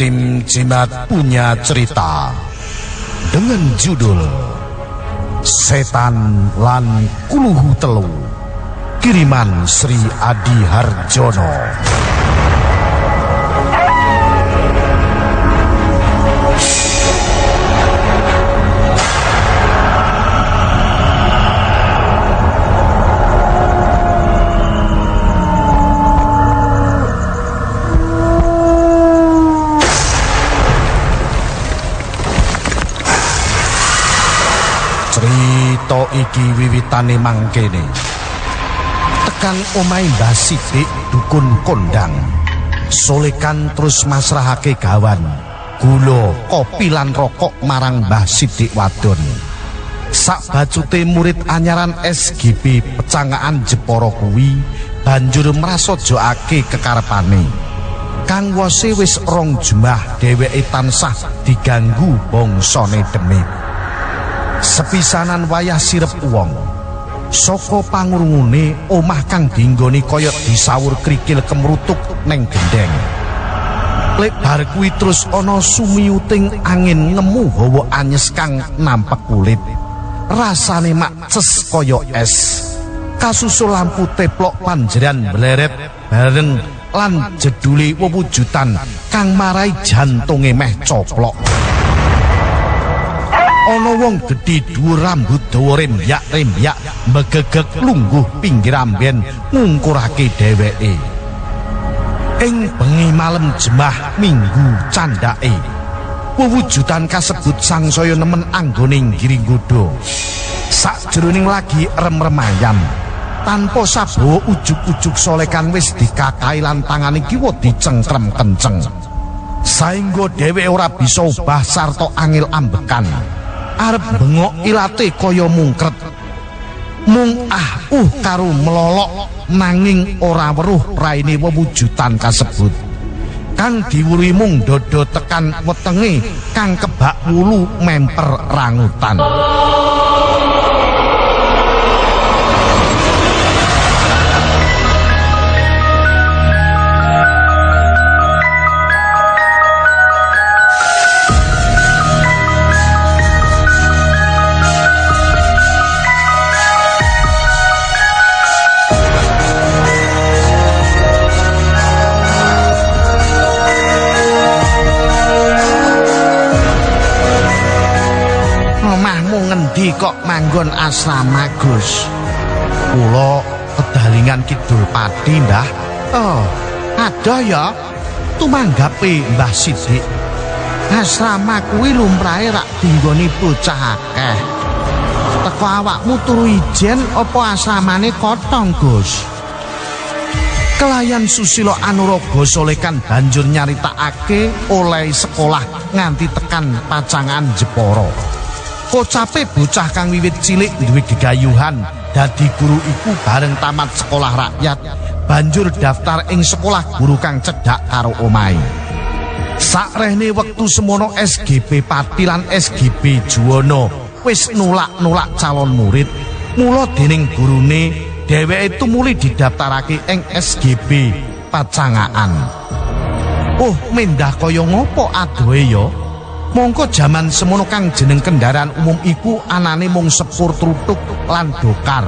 Tim Jimat punya cerita dengan judul Setan lan Kuluhu Telu kiriman Sri Adi Harjono. Iki wiwitane mangkene. Tekan omahe Mbah Sidik dukun kondang. Solekan terus masrahake gawan, gula, kopi lan rokok marang Mbah Sidik wadon. Sak bacute murid anyaran SGB pecangaan Jepara kuwi banjur mrasojokake kekarepane. Kang wose wis rong jumah dheweke tansah diganggu bangsane demit. Sepisanan wayah sirep wong saka pangurungune omah kang dinggoni kaya disawur krikil kemrutuk neng gendeng. Lek bar kuwi terus ana sumiuting angin ngemu hawa anyes kang nampak kulit. Rasane makces kaya es. Kasusul lampu teplok panjeran bleret bareng lan jeduli wewujudan kang marai jantunge meh coplok ana wong gedhe dhuwur rambut dawa rembyak rembyak megegek lungguh pinggir amben ngungkurake dheweke. Ing bengi malem jemah minggu candake wewujudan kasebut sangsaya nemen anggone ngiring godho sakjroning lagi rem-remayam tanpa sabawa ujug-ujug solekan wis dikakai lan tangane kiwa dicengkrem kenceng saengga dheweke ora bisa ubah sarta angil ambekan arep bengok ilate kaya mungkret. Mung ah uh karo melolok nanging ora weruh raine wewujudan kasebut. Kang diwuri mung dodo tekan wetenge kang kebak wulu memper rangutan manggon asrama Gus. Kula kedalingan kidul pati ndah oh ada ya. Tumanggape Mbah Sidik asrama kuwi lumrahe rak dinggoni bocah akeh. Teko awakmu turu ijen apa asramane kotong Gus? Kelayan Susilo Anurogo solekan banjur nyaritakake oleh sekolah nganti tekan pacangan Jeporo. Kocape bocah kang wiwit cilik duwe gegayuhan dadi guru iku bareng tamat sekolah rakyat banjur daftar ing sekolah guru kang cedhak karo omahe. Sakrehne wektu semono SGB Pati lan SGB Juwono wis nulak-nulak calon murid, mula dening gurune dheweke tumuli didaftarake ing SGB Pacangaan. Oh, mendah kaya ngopo adohe ya? Mongko jaman semono kang jeneng kendaraan umum iku anane mung sepur trutuk lan dokar.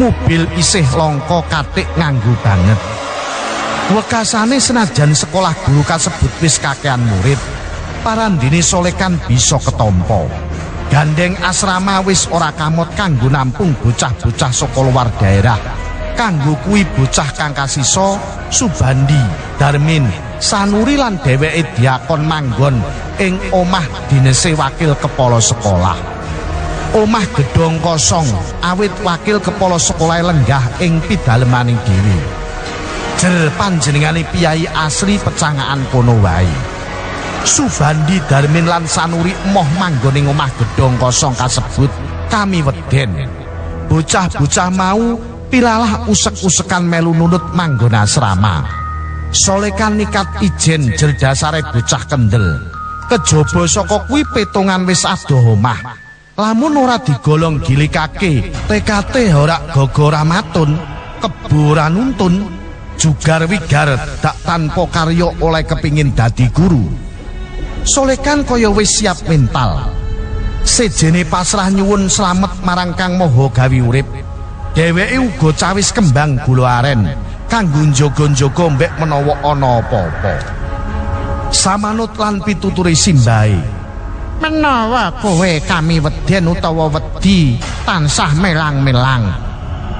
Mobil isih longko katik nganggo banget. Wekasane senajan sekolah guru kasebut wis kakean murid, parandine solekan bisa ketompo. Gandeng asrama wis ora kamot kanggo nampung bocah-bocah saka luar daerah. Kanggo kuwi bocah kang kasisa Subandi, Darmin, Sanuri lan dheweke diakon manggon ing omah dinese wakil kepala sekolah. Omah gedhong kosong awit wakil kepala sekolah lenggah ing pidalemaning dhewe. Jer panjenengane piyai asli pecangaan kono wae. Subandi Darmin lan Sanuri moh manggon ing omah gedhong kosong kasebut kami weden. Bocah-bocah mau pilalah usek-usekan melu nunut manggon asrama. Solekan nikat ijen jel dasare bocah kendel. Kejaba saka kuwi petungan wis adoh omah. Lamun ora digolong gilikake, TKT ora gogo ramatun, kebo ora nuntun, jugar wigar dak tanpa karya oleh kepingin dadi guru. Solekan kaya wis siap mental. Sejene pasrah nyuwun slamet marang Kang Maha gawe urip. Dheweke uga cawis kembang gula aren kanggo njogo-njogo mbek menawa ana apa-apa. Samanut lan pituturi simbahe. Menawa kowe kami weden utawa wedi tansah melang-melang.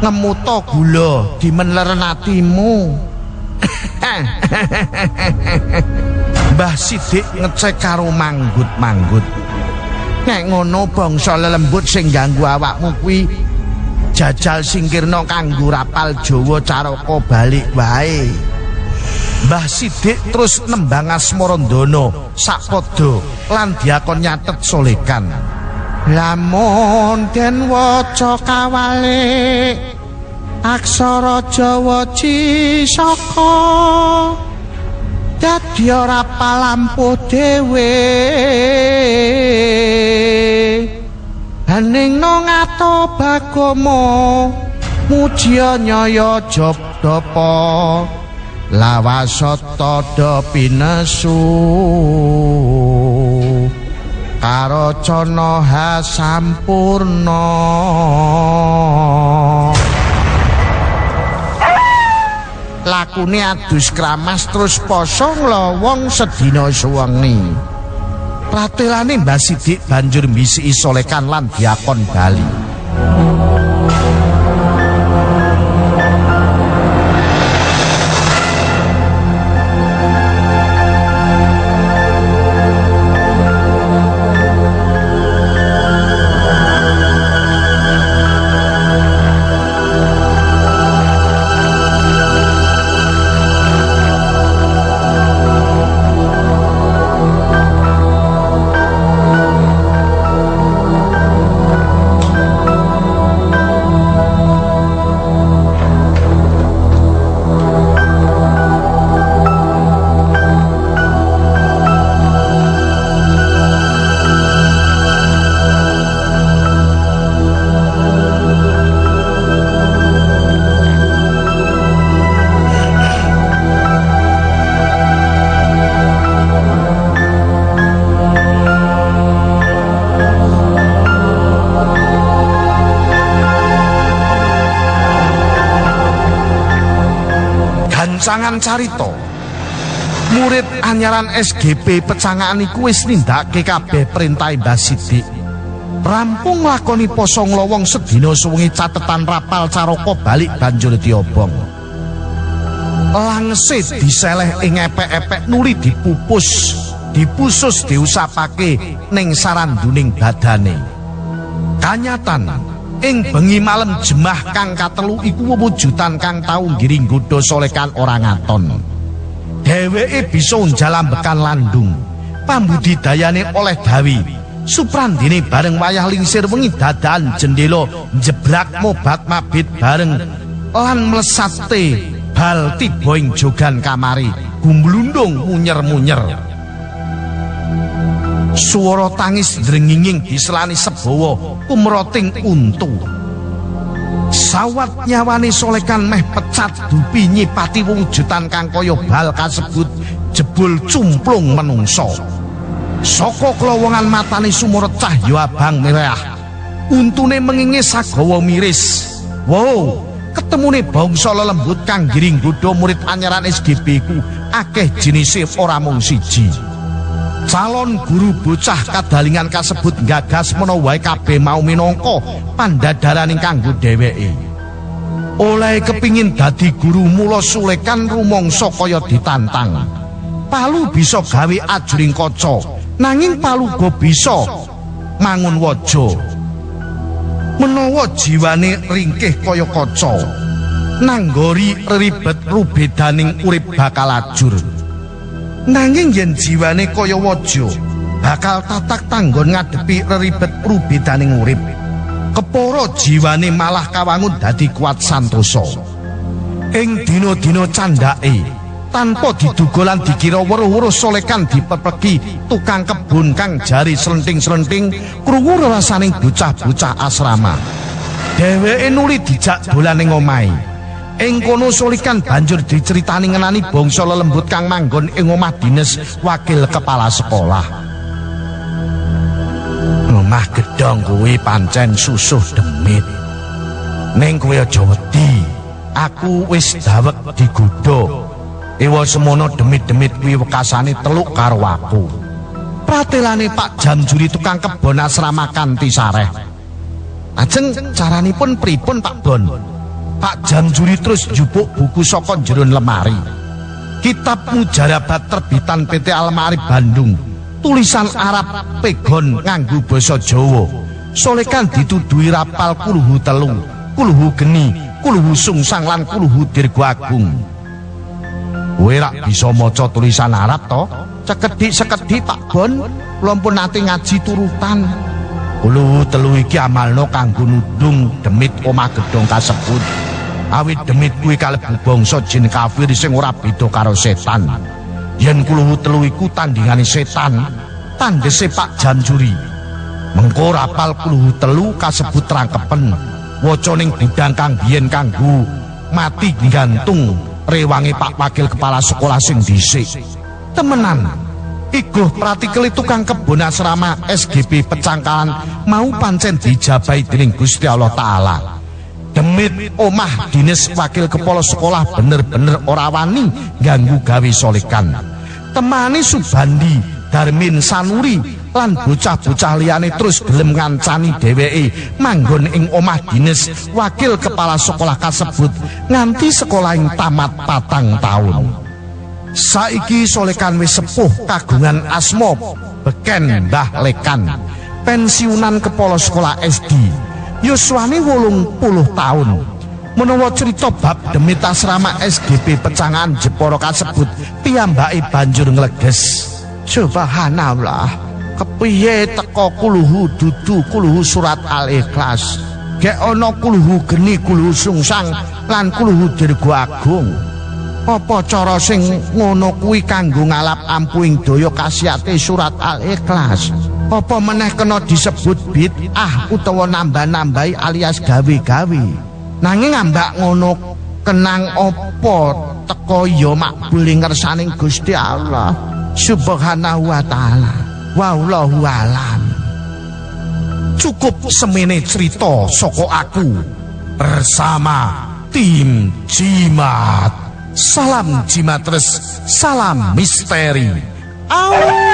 Ngemuto gula dimenleren atimu. Mbah Sidik ngecek karo manggut-manggut. Nek ngono bangsa lelembut sing ganggu awakmu kuwi jajal singkirno kanggo rapal Jawa caraka balik wae. Mbah Sidik terus nembang Asmarandana sakpada lan diakon nyatet solekan. Lamun den waca kawale aksara Jawa Cisaka dadi ora palampuh dhewe Haning no ngato bagomo mujiya nyaya jobdopo lawasata do pinesu karo cana sampurna lakune adus kramas terus poso nglowong sedina suwengi pratelane Mbah Sidik banjur mbisi isolekan lan diakon bali gancangan carita. Murid anyaran SGP pecangaan iku wis nindakake kabeh perintah Mbah Sidik. Rampung lakoni poso nglowong sedina suwengi catetan rapal caraka balik banjur diobong. Langse diseleh ing epek-epek nuli dipupus dipusus diusapake ning saranduning badane. Kanyatan ing bengi malam jemah kang katelu iku wujudan kang tau ngiring godho solekan ora ngaton. Dheweke bisa njalambekan landung pambudidayane oleh dawi. Suprandine bareng wayah lingsir wengi dadan jendela njebrak mobat mabit bareng lan mlesate bal tiba ing jogan kamari gumblundung munyer-munyer Suara tangis drenginging diselani sebawa kumroting untu. Sawat nyawane solekan meh pecat dupi nyipati wujudan kang kaya bal kasebut jebul cumplung menungso. Saka klowongan matane sumuret cahya abang merah. Untune mengingis sagawa miris. Wow, ketemune bangsa lelembut kang giring godho murid anyaran SGB ku akeh jenise ora mung siji. Calon guru bocah kadalingan kasebut gagas menawa kabeh mau minangka pandadaraning kanggo dheweke. Oleh kepingin dadi guru mula sulekan rumangsa kaya ditantang. Palu bisa gawe ajuring kaca, nanging palu go bisa mangun waja. Menawa jiwane ringkih kaya kaca, nanggori ribet rubedaning urip bakal ajur. Nanging yen jiwane kaya waja, bakal tatak tanggon ngadepi reribet rubidaning urip. Kepara jiwane malah kawangun dadi kuat santosa. Ing dina-dina candhake, tanpa diduga lan dikira weruh-weruh solekan dipepeki tukang kebun kang jari slenting-slenting krungu rasaning bocah-bocah asrama. Dheweke nuli dijak dolan ing omahe. Ing kono solikan banjur diceritani ngenani bangsa lelembut kang manggon ing omah dinas wakil kepala sekolah. omah gedhong kuwi pancen susuh demit. Ning kowe aja wedi. Aku wis dawek digodha. Ewa semono demit-demit kuwi wekasane teluk karo aku. Pratelane Pak Jamjuri tukang kebon asrama kanthi sareh. Ajeng caranipun pripun Pak Bon? Pak Jamjuri terus jupuk buku saka jero lemari. Kitab Mujarabat terbitan PT Almari Bandung. Tulisan Arab pegon nganggo basa Jawa. Solekan dituduhi rapal kuluhu telu, kuluhu geni, kuluhu sungsang lan kuluhu dirgo agung. Kowe rak bisa maca tulisan Arab to? Cekedik-sekedik Pak Bon, kula pun nate ngaji turutan. Kuluhu telu iki amalno kanggo nudung demit omah gedhong kasebut. Awit demit kuwi kalebu bangsa jin kafir sing ora beda karo setan. Yen kuluhu telu iku tandingane setan, tandese Pak Jamjuri. Mengko rapal kuluhu telu kasebut rangkepen. Waca ning gudang kang biyen kanggo mati gantung rewange Pak Wakil Kepala Sekolah sing dhisik. Temenan. Iguh pratikeli tukang kebun asrama SGB Pecangkalan mau pancen dijabahi dening Gusti Allah taala. Demit omah dinas wakil kepala sekolah bener-bener ora wani ganggu gawe solekan. Temani Subandi, Darmin Sanuri lan bocah-bocah liyane terus gelem ngancani dheweke manggon ing omah dinas wakil kepala sekolah kasebut nganti sekolah ing tamat patang tahun. Saiki solekan wis sepuh kagungan asma beken Mbah Lekan pensiunan kepala sekolah SD yuswane wolung puluh tahun menawa cerita bab demit asrama SGP pecangan Jeporo kasebut piyambake banjur ngleges. Subhanallah kepiye teko kuluhu dudu kuluhu surat al-ikhlas? Gek ana kuluhu geni kuluhu sungsang lan kuluhu dirgo agung. Apa cara sing ngono kuwi kanggo ngalap ampuing daya kasiate surat al-ikhlas apa meneh kena disebut bid'ah utawa nambah-nambahi alias gawe-gawe? Nanging ambak ngono kenang apa teko ya makbul ngersaning Gusti Allah subhanahu wa taala? Wallahu alam. Cukup semene cerita saka aku. Bersama tim Jimat. Salam Jimatres, salam misteri. Au!